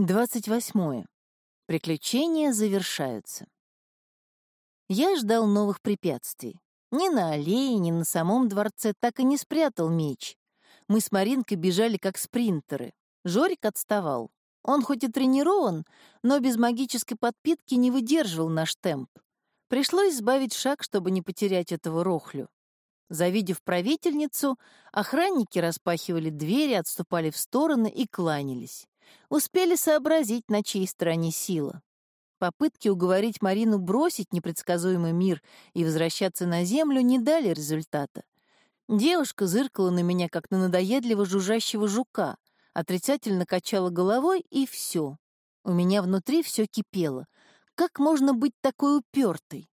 28. Приключения завершаются. Я ждал новых препятствий. Ни на аллее, ни на самом дворце так и не спрятал меч. Мы с Маринкой бежали как спринтеры. Жорик отставал. Он хоть и тренирован, но без магической подпитки не выдерживал наш темп. Пришлось сбавить шаг, чтобы не потерять этого рохлю. Завидев правительницу, охранники распахивали двери, отступали в стороны и кланялись. Успели сообразить, на чьей стороне сила. Попытки уговорить Марину бросить непредсказуемый мир и возвращаться на землю не дали результата. Девушка зыркала на меня, как на надоедливо жужжащего жука, отрицательно качала головой, и все. У меня внутри все кипело. Как можно быть такой упертой?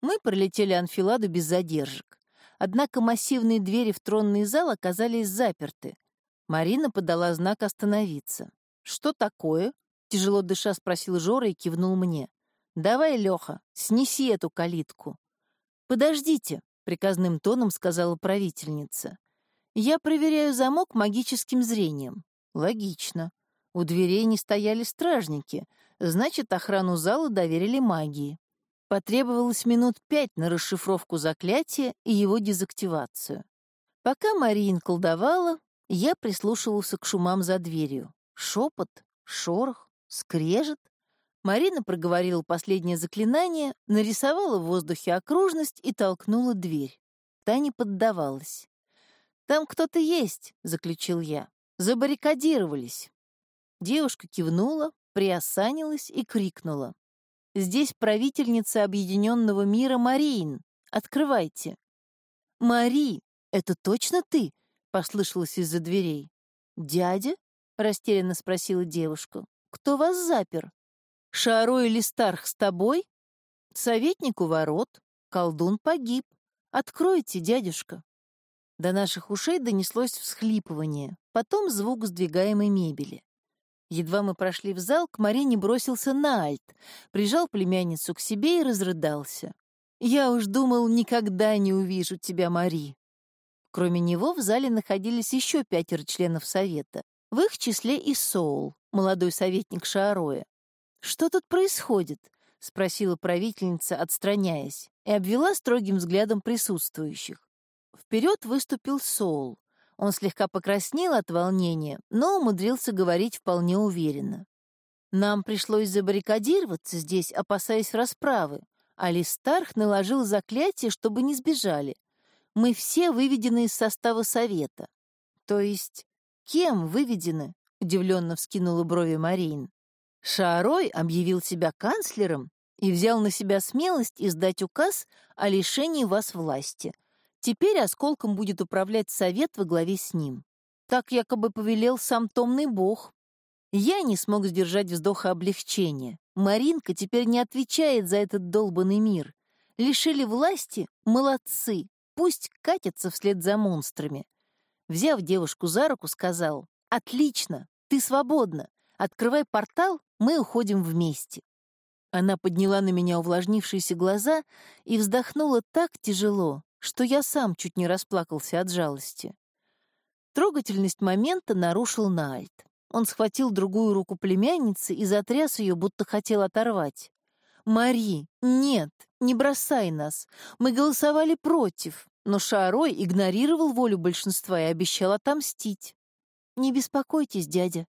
Мы пролетели анфиладу без задержек. Однако массивные двери в тронный зал оказались заперты. Марина подала знак остановиться. «Что такое?» — тяжело дыша спросил Жора и кивнул мне. «Давай, Леха, снеси эту калитку». «Подождите», — приказным тоном сказала правительница. «Я проверяю замок магическим зрением». «Логично. У дверей не стояли стражники, значит, охрану зала доверили магии. Потребовалось минут пять на расшифровку заклятия и его дезактивацию. Пока Марин колдовала, я прислушивался к шумам за дверью. Шепот, шорох, скрежет. Марина проговорила последнее заклинание, нарисовала в воздухе окружность и толкнула дверь. Та не поддавалась. «Там кто-то есть», — заключил я. «Забаррикадировались». Девушка кивнула, приосанилась и крикнула. «Здесь правительница Объединенного мира Мариин. Открывайте». «Мари, это точно ты?» — послышалось из-за дверей. «Дядя?» — растерянно спросила девушка. «Кто вас запер? Шаро или Старх с тобой? Советник у ворот. Колдун погиб. Откройте, дядюшка». До наших ушей донеслось всхлипывание, потом звук сдвигаемой мебели. Едва мы прошли в зал, к Марине бросился на альт, прижал племянницу к себе и разрыдался. «Я уж думал, никогда не увижу тебя, Мари». Кроме него в зале находились еще пятеро членов совета. В их числе и Соул, молодой советник Шаароя. «Что тут происходит?» — спросила правительница, отстраняясь, и обвела строгим взглядом присутствующих. Вперед выступил Соул. Он слегка покраснел от волнения, но умудрился говорить вполне уверенно. Нам пришлось забаррикадироваться здесь, опасаясь расправы, а Листарх наложил заклятие, чтобы не сбежали. Мы все выведены из состава совета. То есть, кем выведены? Удивленно вскинула брови Марин. Шаарой объявил себя канцлером и взял на себя смелость издать указ о лишении вас власти, Теперь осколком будет управлять совет во главе с ним. Так якобы повелел сам томный бог. Я не смог сдержать вздоха облегчения. Маринка теперь не отвечает за этот долбанный мир. Лишили власти — молодцы, пусть катятся вслед за монстрами. Взяв девушку за руку, сказал, «Отлично, ты свободна. Открывай портал, мы уходим вместе». Она подняла на меня увлажнившиеся глаза и вздохнула так тяжело, что я сам чуть не расплакался от жалости. Трогательность момента нарушил Наальт. Он схватил другую руку племянницы и затряс ее, будто хотел оторвать. «Мари, нет, не бросай нас. Мы голосовали против, но Шарой игнорировал волю большинства и обещал отомстить». «Не беспокойтесь, дядя».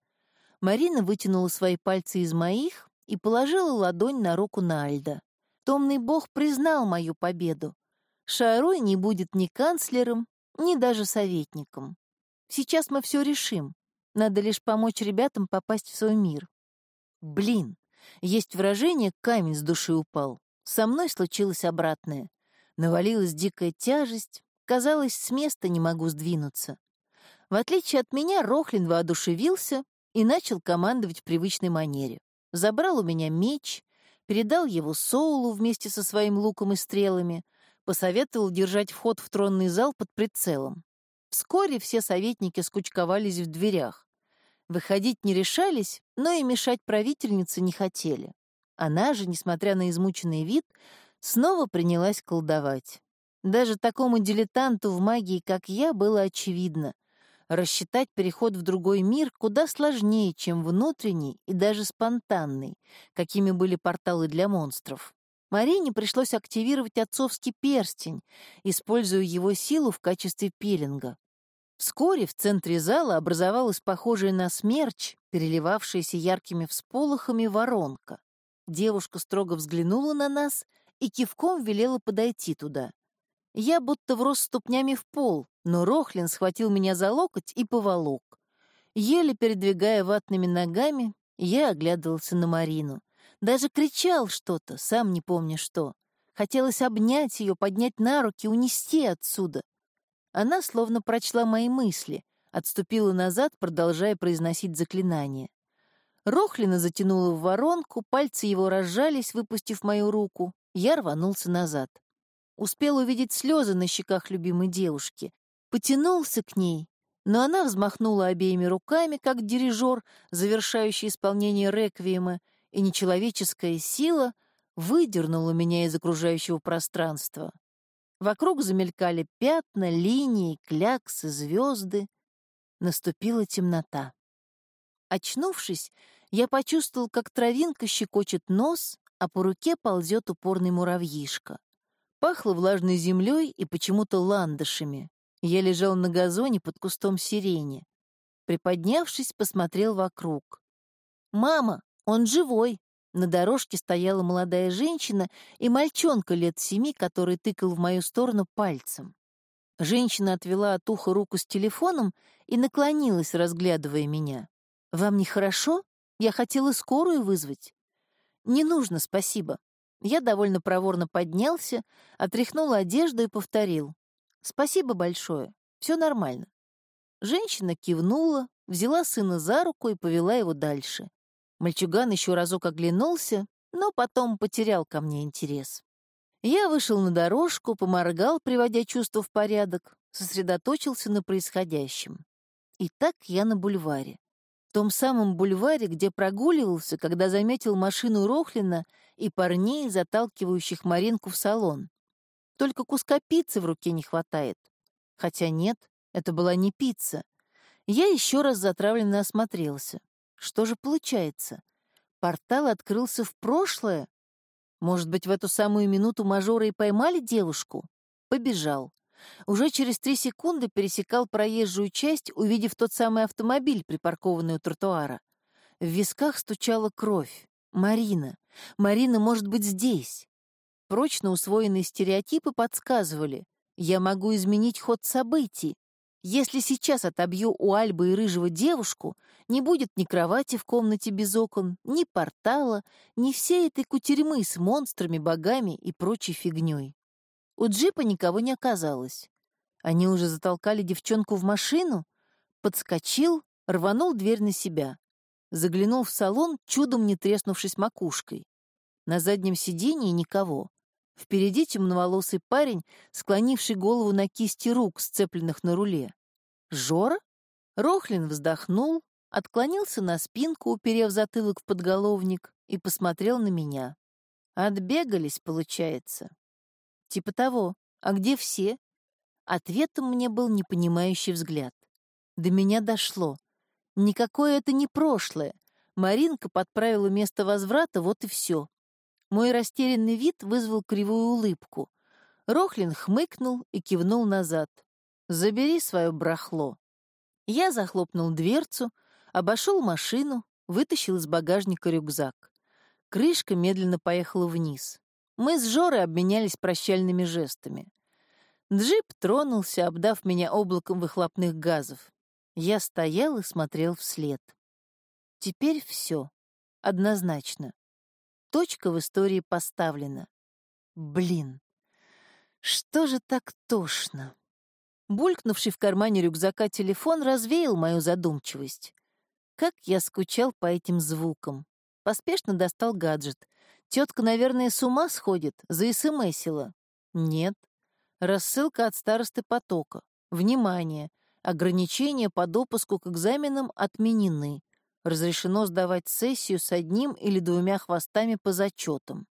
Марина вытянула свои пальцы из моих и положила ладонь на руку Наальда. Томный бог признал мою победу. Шарой не будет ни канцлером, ни даже советником. Сейчас мы все решим. Надо лишь помочь ребятам попасть в свой мир. Блин, есть выражение «камень с души упал». Со мной случилось обратное. Навалилась дикая тяжесть, казалось, с места не могу сдвинуться. В отличие от меня, Рохлин воодушевился и начал командовать в привычной манере. Забрал у меня меч, передал его Соулу вместе со своим луком и стрелами — посоветовал держать вход в тронный зал под прицелом. Вскоре все советники скучковались в дверях. Выходить не решались, но и мешать правительнице не хотели. Она же, несмотря на измученный вид, снова принялась колдовать. Даже такому дилетанту в магии, как я, было очевидно. Рассчитать переход в другой мир куда сложнее, чем внутренний и даже спонтанный, какими были порталы для монстров. Марине пришлось активировать отцовский перстень, используя его силу в качестве пилинга. Вскоре в центре зала образовалась похожая на смерч, переливавшаяся яркими всполохами воронка. Девушка строго взглянула на нас и кивком велела подойти туда. Я будто врос ступнями в пол, но Рохлин схватил меня за локоть и поволок. Еле передвигая ватными ногами, я оглядывался на Марину. Даже кричал что-то, сам не помню что. Хотелось обнять ее, поднять на руки, унести отсюда. Она словно прочла мои мысли, отступила назад, продолжая произносить заклинание. Рохлина затянула в воронку, пальцы его разжались, выпустив мою руку. Я рванулся назад. Успел увидеть слезы на щеках любимой девушки. Потянулся к ней, но она взмахнула обеими руками, как дирижер, завершающий исполнение реквиема, и нечеловеческая сила выдернула меня из окружающего пространства. Вокруг замелькали пятна, линии, кляксы, звезды. Наступила темнота. Очнувшись, я почувствовал, как травинка щекочет нос, а по руке ползет упорный муравьишка. Пахло влажной землей и почему-то ландышами. Я лежал на газоне под кустом сирени. Приподнявшись, посмотрел вокруг. «Мама, он живой!» На дорожке стояла молодая женщина и мальчонка лет семи, который тыкал в мою сторону пальцем. Женщина отвела от уха руку с телефоном и наклонилась, разглядывая меня. «Вам нехорошо? Я хотела скорую вызвать». «Не нужно, спасибо». Я довольно проворно поднялся, отряхнул одежду и повторил. «Спасибо большое. Все нормально». Женщина кивнула, взяла сына за руку и повела его дальше. Мальчуган еще разок оглянулся, но потом потерял ко мне интерес. Я вышел на дорожку, поморгал, приводя чувства в порядок, сосредоточился на происходящем. И так я на бульваре. В том самом бульваре, где прогуливался, когда заметил машину Рохлина и парней, заталкивающих Маринку в салон. Только куска пиццы в руке не хватает. Хотя нет, это была не пицца. Я еще раз затравленно осмотрелся. Что же получается? Портал открылся в прошлое? Может быть, в эту самую минуту мажора и поймали девушку? Побежал. Уже через три секунды пересекал проезжую часть, увидев тот самый автомобиль, припаркованный у тротуара. В висках стучала кровь. Марина. Марина может быть здесь. Прочно усвоенные стереотипы подсказывали. Я могу изменить ход событий. Если сейчас отобью у Альбы и Рыжего девушку, не будет ни кровати в комнате без окон, ни портала, ни всей этой кутерьмы с монстрами, богами и прочей фигней. У джипа никого не оказалось. Они уже затолкали девчонку в машину, подскочил, рванул дверь на себя. Заглянул в салон, чудом не треснувшись макушкой. На заднем сиденье никого. Впереди темноволосый парень, склонивший голову на кисти рук, сцепленных на руле. «Жора?» Рохлин вздохнул, отклонился на спинку, уперев затылок в подголовник, и посмотрел на меня. Отбегались, получается. Типа того. А где все? Ответом мне был непонимающий взгляд. До меня дошло. Никакое это не прошлое. Маринка подправила место возврата, вот и все. Мой растерянный вид вызвал кривую улыбку. Рохлин хмыкнул и кивнул назад. «Забери свое брахло». Я захлопнул дверцу, обошел машину, вытащил из багажника рюкзак. Крышка медленно поехала вниз. Мы с Жорой обменялись прощальными жестами. Джип тронулся, обдав меня облаком выхлопных газов. Я стоял и смотрел вслед. Теперь все. Однозначно. Точка в истории поставлена. Блин, что же так тошно? Булькнувший в кармане рюкзака телефон развеял мою задумчивость. Как я скучал по этим звукам. Поспешно достал гаджет. Тетка, наверное, с ума сходит, заэсэмэсила. Нет. Рассылка от старосты потока. Внимание! Ограничения по допуску к экзаменам отменены разрешено сдавать сессию с одним или двумя хвостами по зачетам.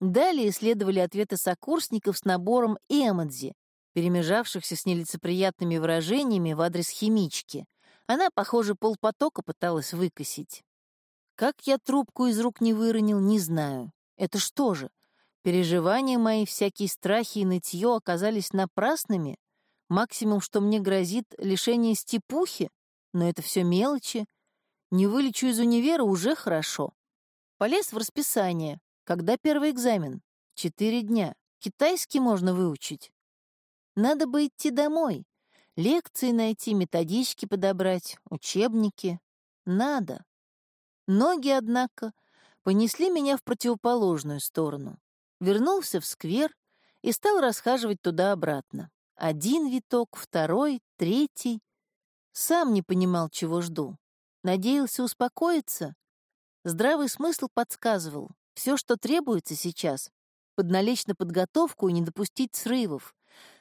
Далее следовали ответы сокурсников с набором эмодзи, перемежавшихся с нелицеприятными выражениями в адрес химички. Она, похоже, полпотока пыталась выкосить. Как я трубку из рук не выронил, не знаю. Это что же? Переживания мои, всякие страхи и нытье оказались напрасными? Максимум, что мне грозит, лишение степухи? Но это все мелочи. Не вылечу из универа уже хорошо. Полез в расписание. Когда первый экзамен? Четыре дня. Китайский можно выучить. Надо бы идти домой. Лекции найти, методички подобрать, учебники. Надо. Ноги, однако, понесли меня в противоположную сторону. Вернулся в сквер и стал расхаживать туда-обратно. Один виток, второй, третий. Сам не понимал, чего жду. Надеялся успокоиться. Здравый смысл подсказывал. Все, что требуется сейчас, подналечь на подготовку и не допустить срывов.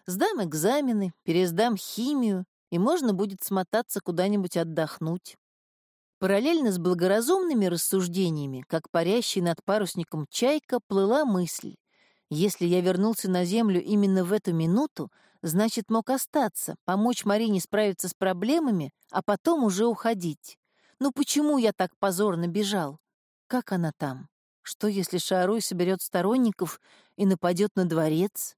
Сдам экзамены, пересдам химию, и можно будет смотаться куда-нибудь отдохнуть. Параллельно с благоразумными рассуждениями, как парящий над парусником чайка, плыла мысль. Если я вернулся на Землю именно в эту минуту, значит, мог остаться, помочь Марине справиться с проблемами, а потом уже уходить. Ну почему я так позорно бежал? Как она там? Что, если Шаруй соберет сторонников и нападет на дворец?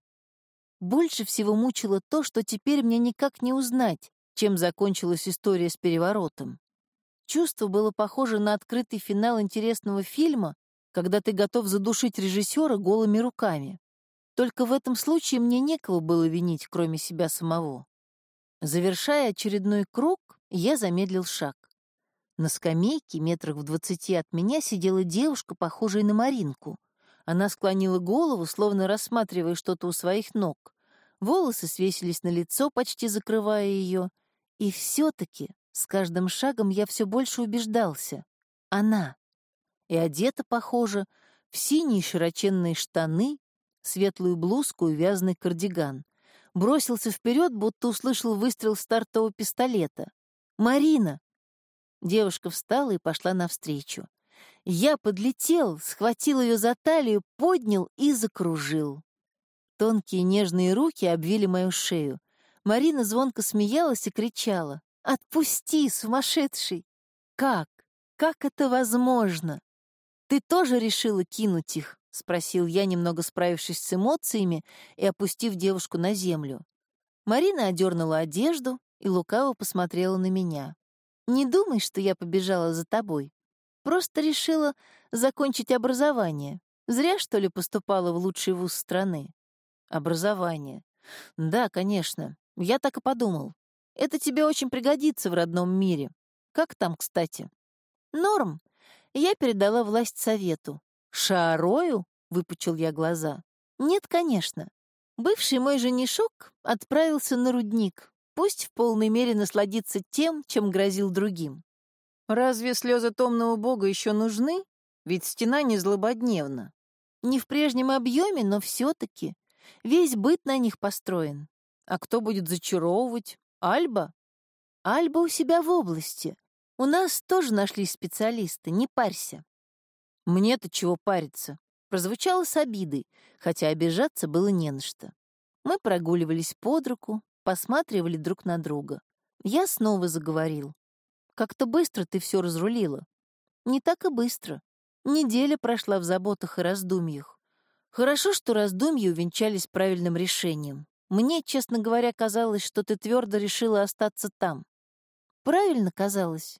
Больше всего мучило то, что теперь мне никак не узнать, чем закончилась история с переворотом. Чувство было похоже на открытый финал интересного фильма, когда ты готов задушить режиссера голыми руками. Только в этом случае мне некого было винить, кроме себя самого. Завершая очередной круг, я замедлил шаг. На скамейке, метрах в двадцати от меня, сидела девушка, похожая на Маринку. Она склонила голову, словно рассматривая что-то у своих ног. Волосы свесились на лицо, почти закрывая ее. И все-таки с каждым шагом я все больше убеждался. Она. И одета, похоже, в синие широченные штаны, светлую блузку и вязаный кардиган. Бросился вперед, будто услышал выстрел стартового пистолета. «Марина!» Девушка встала и пошла навстречу. Я подлетел, схватил ее за талию, поднял и закружил. Тонкие нежные руки обвили мою шею. Марина звонко смеялась и кричала. Отпусти, сумасшедший! Как? Как это возможно? Ты тоже решила кинуть их? — спросил я, немного справившись с эмоциями и опустив девушку на землю. Марина одернула одежду и лукаво посмотрела на меня. «Не думай, что я побежала за тобой. Просто решила закончить образование. Зря, что ли, поступала в лучший вуз страны?» «Образование. Да, конечно. Я так и подумал. Это тебе очень пригодится в родном мире. Как там, кстати? Норм. Я передала власть совету. Шарою? Выпучил я глаза. Нет, конечно. Бывший мой женишок отправился на рудник. Пусть в полной мере насладится тем, чем грозил другим. Разве слезы томного бога еще нужны? Ведь стена не злободневна. Не в прежнем объеме, но все-таки. Весь быт на них построен. А кто будет зачаровывать, Альба? Альба у себя в области. У нас тоже нашлись специалисты, не парься. Мне-то чего париться? Прозвучало с обидой, хотя обижаться было не на что. Мы прогуливались под руку, посматривали друг на друга. Я снова заговорил. Как-то быстро ты все разрулила. Не так и быстро. Неделя прошла в заботах и раздумьях. Хорошо, что раздумья увенчались правильным решением. Мне, честно говоря, казалось, что ты твердо решила остаться там. Правильно казалось.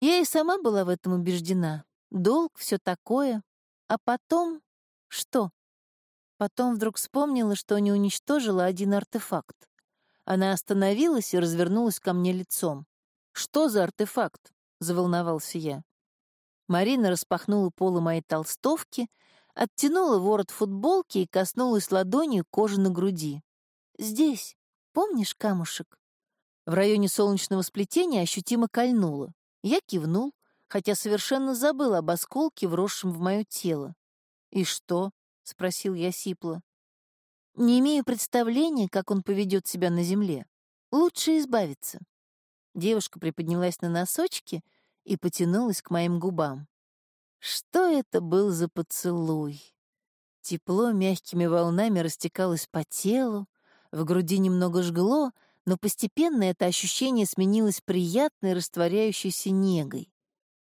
Я и сама была в этом убеждена. Долг, все такое. А потом... Что? Потом вдруг вспомнила, что не уничтожила один артефакт. Она остановилась и развернулась ко мне лицом. «Что за артефакт?» — заволновался я. Марина распахнула полы моей толстовки, оттянула ворот футболки и коснулась ладонью кожи на груди. Здесь. Помнишь камушек?» В районе солнечного сплетения ощутимо кольнуло. Я кивнул, хотя совершенно забыл об осколке, вросшем в мое тело. «И что?» — спросил я сипло. «Не имею представления, как он поведет себя на земле. Лучше избавиться». Девушка приподнялась на носочки и потянулась к моим губам. Что это был за поцелуй? Тепло мягкими волнами растекалось по телу, В груди немного жгло, но постепенно это ощущение сменилось приятной растворяющейся негой.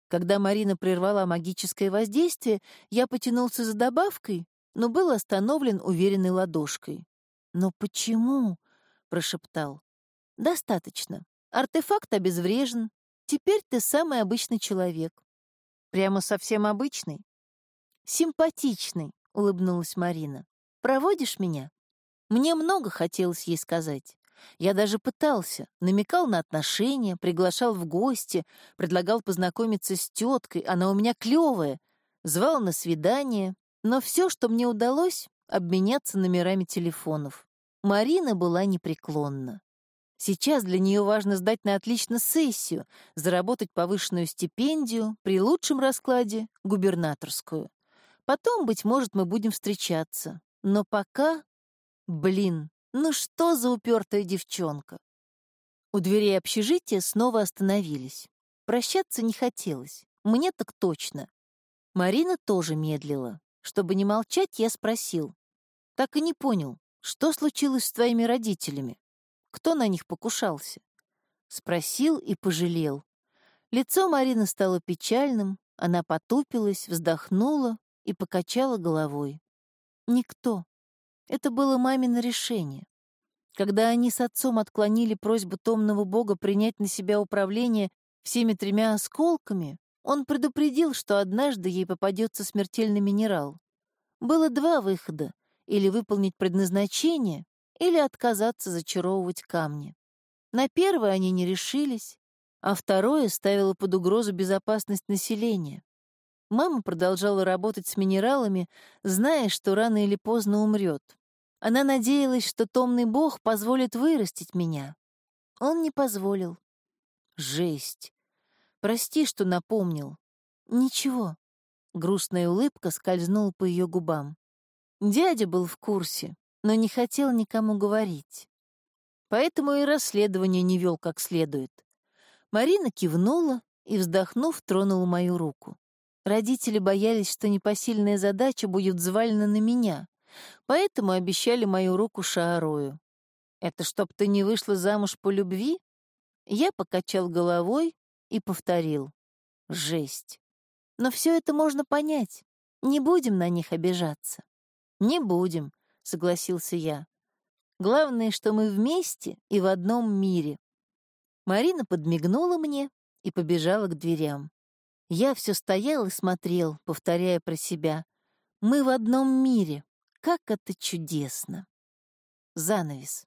Когда Марина прервала магическое воздействие, я потянулся за добавкой, но был остановлен уверенной ладошкой. «Но почему?» — прошептал. «Достаточно. Артефакт обезврежен. Теперь ты самый обычный человек». «Прямо совсем обычный?» «Симпатичный», — улыбнулась Марина. «Проводишь меня?» Мне много хотелось ей сказать. Я даже пытался, намекал на отношения, приглашал в гости, предлагал познакомиться с теткой, она у меня клевая, звал на свидание, но все, что мне удалось, обменяться номерами телефонов. Марина была непреклонна. Сейчас для нее важно сдать на отлично сессию, заработать повышенную стипендию, при лучшем раскладе — губернаторскую. Потом, быть может, мы будем встречаться. Но пока... Блин, ну что за упертая девчонка? У дверей общежития снова остановились. Прощаться не хотелось. Мне так точно. Марина тоже медлила. Чтобы не молчать, я спросил. Так и не понял, что случилось с твоими родителями? Кто на них покушался? Спросил и пожалел. Лицо Марины стало печальным, она потупилась, вздохнула и покачала головой. Никто. Это было мамино решение. Когда они с отцом отклонили просьбу томного бога принять на себя управление всеми тремя осколками, он предупредил, что однажды ей попадется смертельный минерал. Было два выхода — или выполнить предназначение, или отказаться зачаровывать камни. На первое они не решились, а второе ставило под угрозу безопасность населения. Мама продолжала работать с минералами, зная, что рано или поздно умрет. Она надеялась, что томный бог позволит вырастить меня. Он не позволил. Жесть. Прости, что напомнил. Ничего. Грустная улыбка скользнула по ее губам. Дядя был в курсе, но не хотел никому говорить. Поэтому и расследование не вел как следует. Марина кивнула и, вздохнув, тронула мою руку. Родители боялись, что непосильная задача будет взвалена на меня, поэтому обещали мою руку Шаарою. «Это чтоб ты не вышла замуж по любви?» Я покачал головой и повторил. «Жесть. Но все это можно понять. Не будем на них обижаться». «Не будем», — согласился я. «Главное, что мы вместе и в одном мире». Марина подмигнула мне и побежала к дверям. Я все стоял и смотрел, повторяя про себя. Мы в одном мире. Как это чудесно. Занавес.